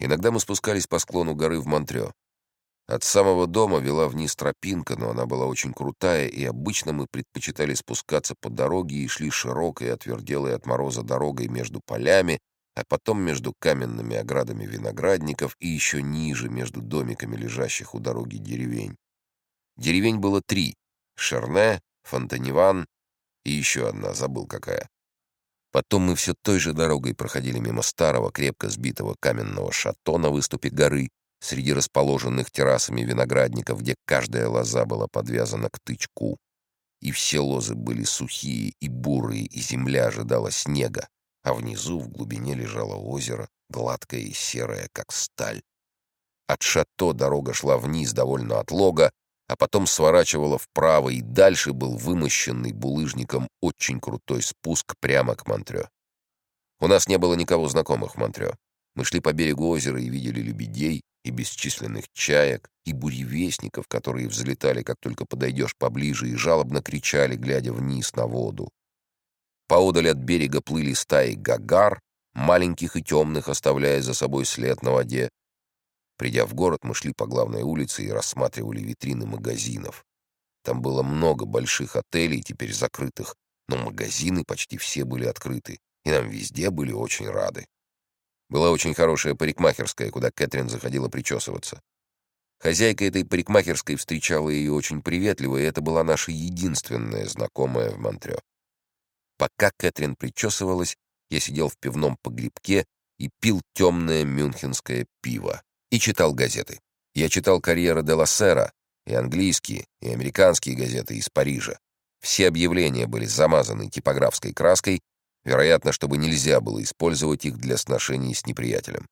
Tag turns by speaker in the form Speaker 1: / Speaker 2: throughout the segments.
Speaker 1: Иногда мы спускались по склону горы в Монтрё. От самого дома вела вниз тропинка, но она была очень крутая, и обычно мы предпочитали спускаться по дороге и шли широкой, отверделой от мороза дорогой между полями, а потом между каменными оградами виноградников и еще ниже между домиками, лежащих у дороги деревень. Деревень было три — Шерне, Фонтаниван и еще одна, забыл какая. Потом мы все той же дорогой проходили мимо старого, крепко сбитого каменного шато на выступе горы, среди расположенных террасами виноградников, где каждая лоза была подвязана к тычку. И все лозы были сухие и бурые, и земля ожидала снега, а внизу в глубине лежало озеро, гладкое и серое, как сталь. От шато дорога шла вниз довольно отлого, а потом сворачивала вправо, и дальше был вымощенный булыжником очень крутой спуск прямо к Монтрё. У нас не было никого знакомых в Монтрё. Мы шли по берегу озера и видели лебедей, и бесчисленных чаек, и буревестников, которые взлетали, как только подойдешь поближе, и жалобно кричали, глядя вниз на воду. Поодаль от берега плыли стаи гагар, маленьких и темных, оставляя за собой след на воде. Придя в город, мы шли по главной улице и рассматривали витрины магазинов. Там было много больших отелей, теперь закрытых, но магазины почти все были открыты, и нам везде были очень рады. Была очень хорошая парикмахерская, куда Кэтрин заходила причесываться. Хозяйка этой парикмахерской встречала ее очень приветливо, и это была наша единственная знакомая в Монтрё. Пока Кэтрин причесывалась, я сидел в пивном погребке и пил темное мюнхенское пиво и читал газеты. Я читал «Карьера де ла Сера» и английские, и американские газеты из Парижа. Все объявления были замазаны типографской краской, вероятно, чтобы нельзя было использовать их для сношений с неприятелем.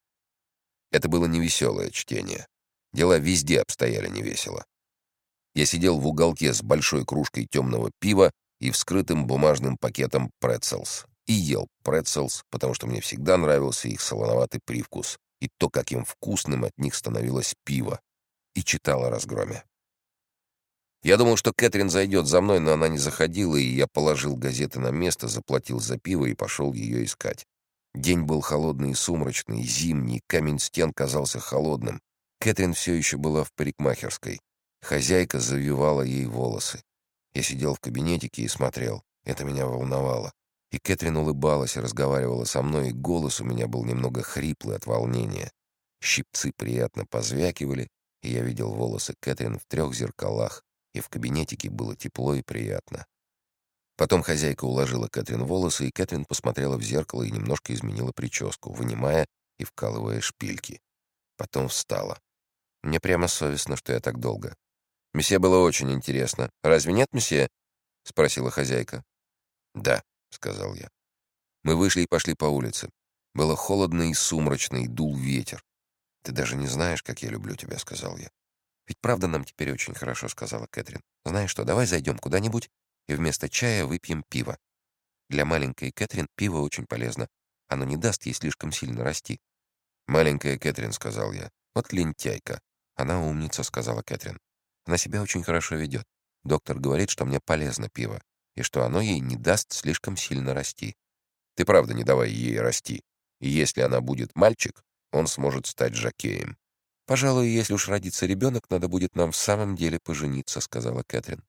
Speaker 1: Это было невеселое чтение. Дела везде обстояли невесело. Я сидел в уголке с большой кружкой темного пива и вскрытым бумажным пакетом прецелс. И ел прецелс, потому что мне всегда нравился их солоноватый привкус и то, каким вкусным от них становилось пиво. И читал о разгроме. Я думал, что Кэтрин зайдет за мной, но она не заходила, и я положил газеты на место, заплатил за пиво и пошел ее искать. День был холодный и сумрачный, зимний, камень стен казался холодным. Кэтрин все еще была в парикмахерской. Хозяйка завивала ей волосы. Я сидел в кабинетике и смотрел. Это меня волновало. И Кэтрин улыбалась и разговаривала со мной, и голос у меня был немного хриплый от волнения. Щипцы приятно позвякивали, и я видел волосы Кэтрин в трех зеркалах, и в кабинетике было тепло и приятно. Потом хозяйка уложила Кэтрин волосы, и Кэтрин посмотрела в зеркало и немножко изменила прическу, вынимая и вкалывая шпильки. Потом встала. Мне прямо совестно, что я так долго. «Месье было очень интересно. Разве нет, месье?» — спросила хозяйка. «Да», — сказал я. Мы вышли и пошли по улице. Было холодно и сумрачно, и дул ветер. «Ты даже не знаешь, как я люблю тебя», — сказал я. «Ведь правда нам теперь очень хорошо», — сказала Кэтрин. «Знаешь что, давай зайдем куда-нибудь и вместо чая выпьем пиво. Для маленькой Кэтрин пиво очень полезно. Оно не даст ей слишком сильно расти». «Маленькая Кэтрин», — сказал я. «Вот лентяйка». «Она умница», — сказала Кэтрин. «Она себя очень хорошо ведет. Доктор говорит, что мне полезно пиво, и что оно ей не даст слишком сильно расти. Ты правда не давай ей расти. И если она будет мальчик, он сможет стать жакеем. «Пожалуй, если уж родится ребенок, надо будет нам в самом деле пожениться», — сказала Кэтрин.